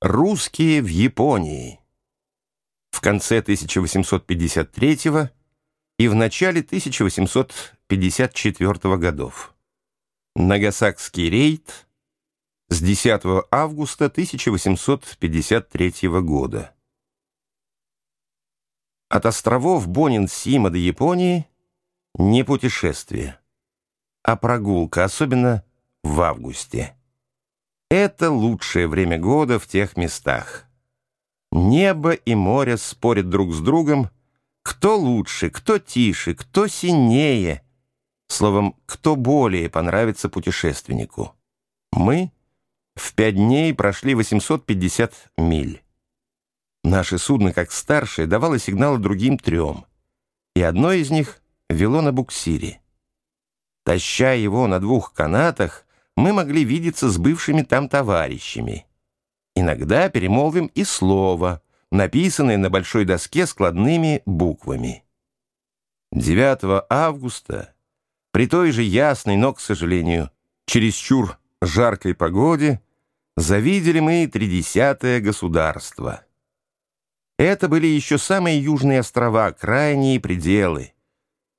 Русские в Японии. В конце 1853 и в начале 1854 годов. Нагасакский рейд с 10 августа 1853 года. От островов Бонин-Сима до Японии не путешествие, а прогулка, особенно в августе. Это лучшее время года в тех местах. Небо и море спорят друг с другом, кто лучше, кто тише, кто синее. Словом, кто более понравится путешественнику. Мы в пять дней прошли 850 миль. Наше судно, как старшее, давало сигналы другим трем, и одно из них вело на буксире. Таща его на двух канатах, мы могли видеться с бывшими там товарищами. Иногда перемолвим и слово, написанное на большой доске складными буквами. 9 августа, при той же ясной, но, к сожалению, чересчур жаркой погоде, завидели мы тридесятое государство. Это были еще самые южные острова, крайние пределы.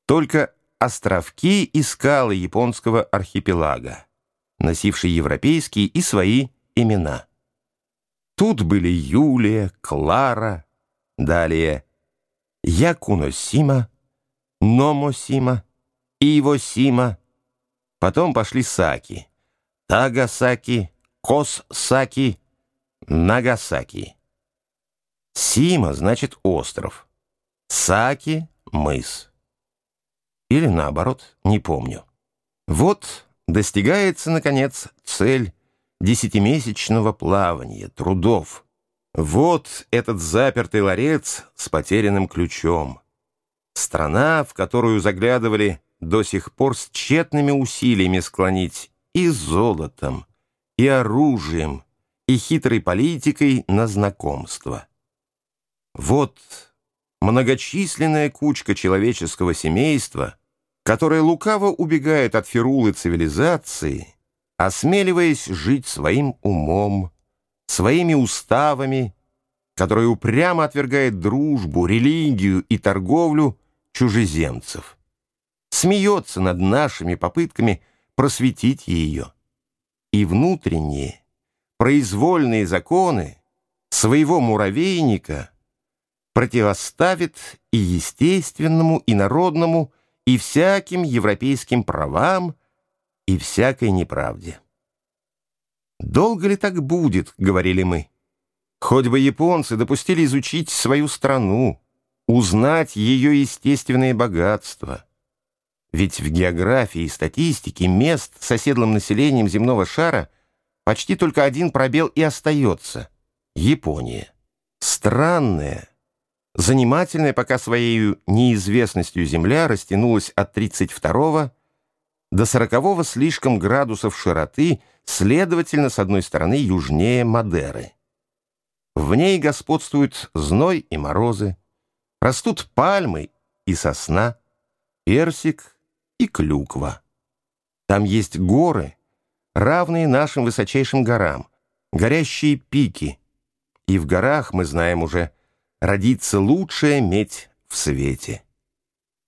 Только островки и скалы японского архипелага носивший европейские и свои имена. Тут были Юлия, Клара, далее Якуносима, Номосима, Ивосима, потом пошли Саки, Тагасаки, Коссаки, Нагасаки. Сима значит остров, Саки — мыс. Или наоборот, не помню. Вот достигается, наконец, цель десятимесячного плавания, трудов. Вот этот запертый ларец с потерянным ключом. Страна, в которую заглядывали до сих пор с тщетными усилиями склонить и золотом, и оружием, и хитрой политикой на знакомство. Вот многочисленная кучка человеческого семейства — которая лукаво убегает от фирулы цивилизации, осмеливаясь жить своим умом, своими уставами, которая упрямо отвергает дружбу, религию и торговлю чужеземцев, смеется над нашими попытками просветить ее. И внутренние, произвольные законы своего муравейника противоставит и естественному, и народному и всяким европейским правам, и всякой неправде. «Долго ли так будет?» — говорили мы. «Хоть бы японцы допустили изучить свою страну, узнать ее естественные богатства». Ведь в географии и статистике мест с оседлым населением земного шара почти только один пробел и остается — Япония. Странная, Занимательная пока своей неизвестностью Земля растянулась от 32 до 40 слишком градусов широты, следовательно, с одной стороны, южнее Мадеры. В ней господствуют зной и морозы, растут пальмы и сосна, персик и клюква. Там есть горы, равные нашим высочайшим горам, горящие пики, и в горах, мы знаем уже, родится лучшая медь в свете.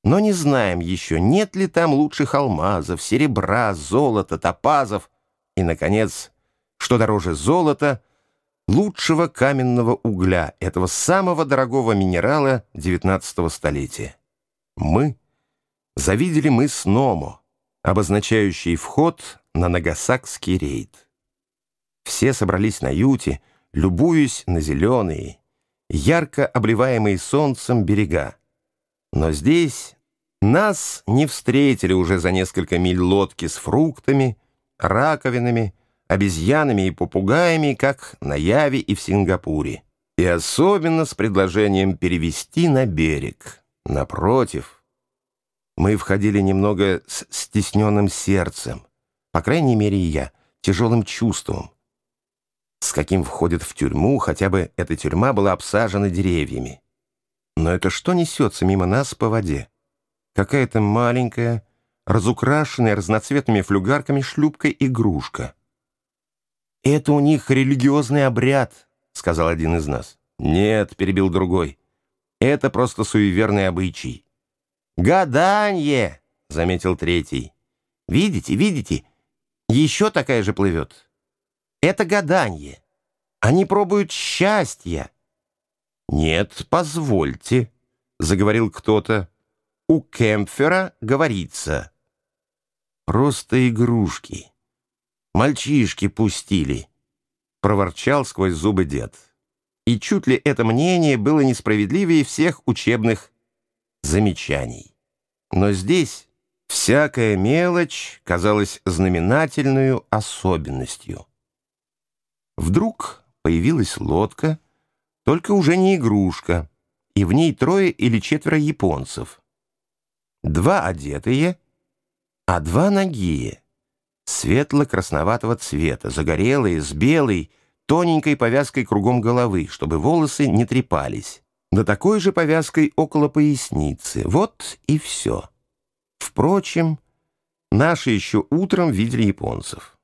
Но не знаем еще, нет ли там лучших алмазов, серебра, золота, топазов и, наконец, что дороже золота, лучшего каменного угля, этого самого дорогого минерала XIX столетия. Мы завидели мыс Номо, обозначающий вход на Нагасакский рейд. Все собрались на юте, любуясь на зеленые, ярко обливаемые солнцем берега. Но здесь нас не встретили уже за несколько миль лодки с фруктами, раковинами, обезьянами и попугаями, как на Яве и в Сингапуре. И особенно с предложением перевести на берег. Напротив, мы входили немного с стесненным сердцем, по крайней мере я, тяжелым чувством, с каким входит в тюрьму, хотя бы эта тюрьма была обсажена деревьями. Но это что несется мимо нас по воде? Какая-то маленькая, разукрашенная разноцветными флюгарками шлюпка-игрушка. Это у них религиозный обряд, — сказал один из нас. «Нет», — перебил другой, — «это просто суеверный обычай». «Гаданье!» — заметил третий. «Видите, видите, еще такая же плывет. Это гаданье. Они пробуют счастье». «Нет, позвольте», — заговорил кто-то. «У Кемпфера говорится». «Просто игрушки. Мальчишки пустили», — проворчал сквозь зубы дед. И чуть ли это мнение было несправедливее всех учебных замечаний. Но здесь всякая мелочь казалась знаменательной особенностью. Вдруг появилась лодка, только уже не игрушка, и в ней трое или четверо японцев. Два одетые, а два нагие, светло-красноватого цвета, загорелые, с белой, тоненькой повязкой кругом головы, чтобы волосы не трепались, да такой же повязкой около поясницы. Вот и все. Впрочем, наши еще утром видели японцев.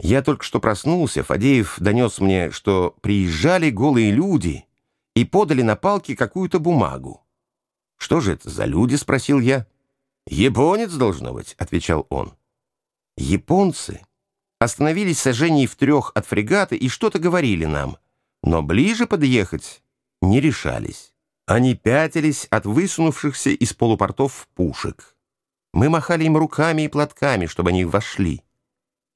Я только что проснулся, Фадеев донес мне, что приезжали голые люди и подали на палки какую-то бумагу. «Что же это за люди?» — спросил я. «Японец, должно быть», — отвечал он. Японцы остановились сожжений в трех от фрегата и что-то говорили нам, но ближе подъехать не решались. Они пятились от высунувшихся из полупортов пушек. Мы махали им руками и платками, чтобы они вошли.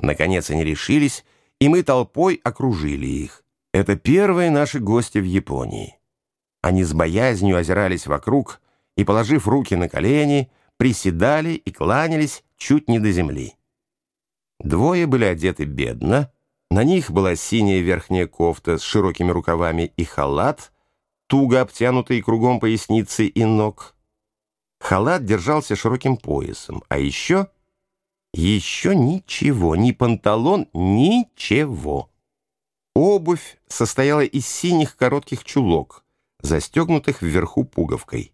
Наконец они решились, и мы толпой окружили их. Это первые наши гости в Японии. Они с боязнью озирались вокруг и, положив руки на колени, приседали и кланялись чуть не до земли. Двое были одеты бедно, на них была синяя верхняя кофта с широкими рукавами и халат, туго обтянутый кругом поясницы и ног. Халат держался широким поясом, а еще... Еще ничего, ни панталон, ничего. Обувь состояла из синих коротких чулок, застегнутых вверху пуговкой.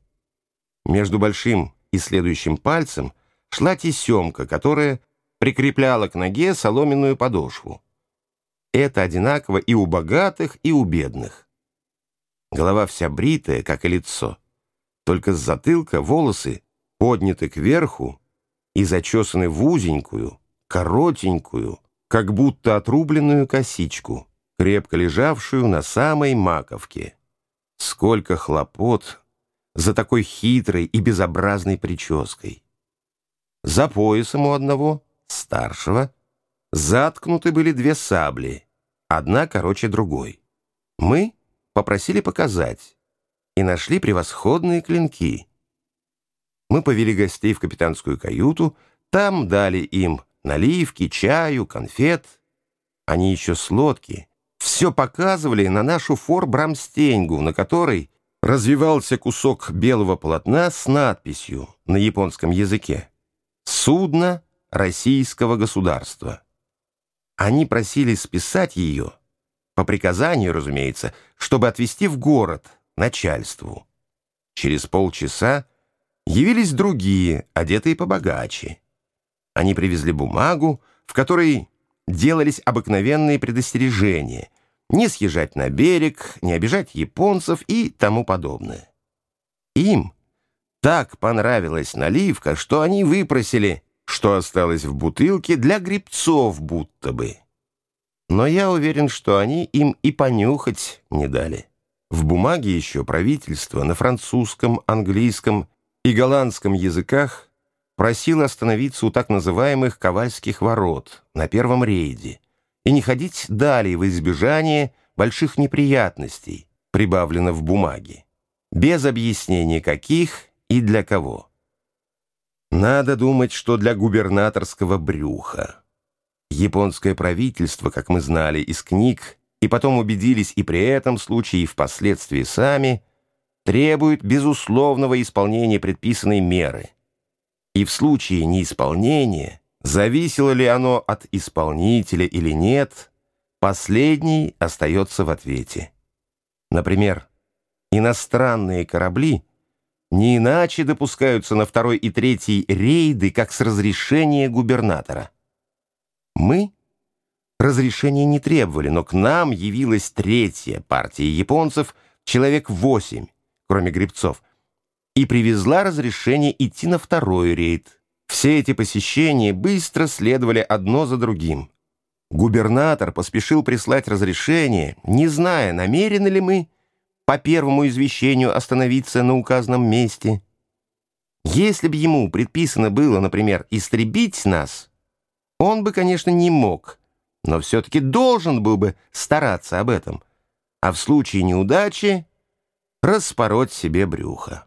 Между большим и следующим пальцем шла тесемка, которая прикрепляла к ноге соломенную подошву. Это одинаково и у богатых, и у бедных. Голова вся бритая, как и лицо. Только с затылка волосы подняты кверху и зачесаны в узенькую, коротенькую, как будто отрубленную косичку, крепко лежавшую на самой маковке. Сколько хлопот за такой хитрой и безобразной прической. За поясом у одного старшего, заткнуты были две сабли, одна короче другой. Мы попросили показать и нашли превосходные клинки. Мы повели гостей в капитанскую каюту, там дали им наливки, чаю, конфет. Они еще с лодки. Все показывали на нашу фор-брамстеньгу, на которой развивался кусок белого полотна с надписью на японском языке. «Судно российского государства. Они просили списать ее, по приказанию, разумеется, чтобы отвезти в город начальству. Через полчаса явились другие, одетые побогаче. Они привезли бумагу, в которой делались обыкновенные предостережения не съезжать на берег, не обижать японцев и тому подобное. Им так понравилась наливка, что они выпросили что осталось в бутылке для грибцов будто бы. Но я уверен, что они им и понюхать не дали. В бумаге еще правительство на французском, английском и голландском языках просило остановиться у так называемых Ковальских ворот на первом рейде и не ходить далее в избежание больших неприятностей, прибавлено в бумаге, без объяснения каких и для кого. Надо думать, что для губернаторского брюха. Японское правительство, как мы знали из книг, и потом убедились и при этом случае, и впоследствии сами, требует безусловного исполнения предписанной меры. И в случае неисполнения, зависело ли оно от исполнителя или нет, последний остается в ответе. Например, иностранные корабли – не иначе допускаются на второй и третий рейды, как с разрешения губернатора. Мы Разрешения не требовали, но к нам явилась третья партия японцев, человек восемь, кроме гребцов, и привезла разрешение идти на второй рейд. Все эти посещения быстро следовали одно за другим. Губернатор поспешил прислать разрешение, не зная, намерены ли мы по первому извещению остановиться на указанном месте. Если бы ему предписано было, например, истребить нас, он бы, конечно, не мог, но все-таки должен был бы стараться об этом, а в случае неудачи распороть себе брюхо.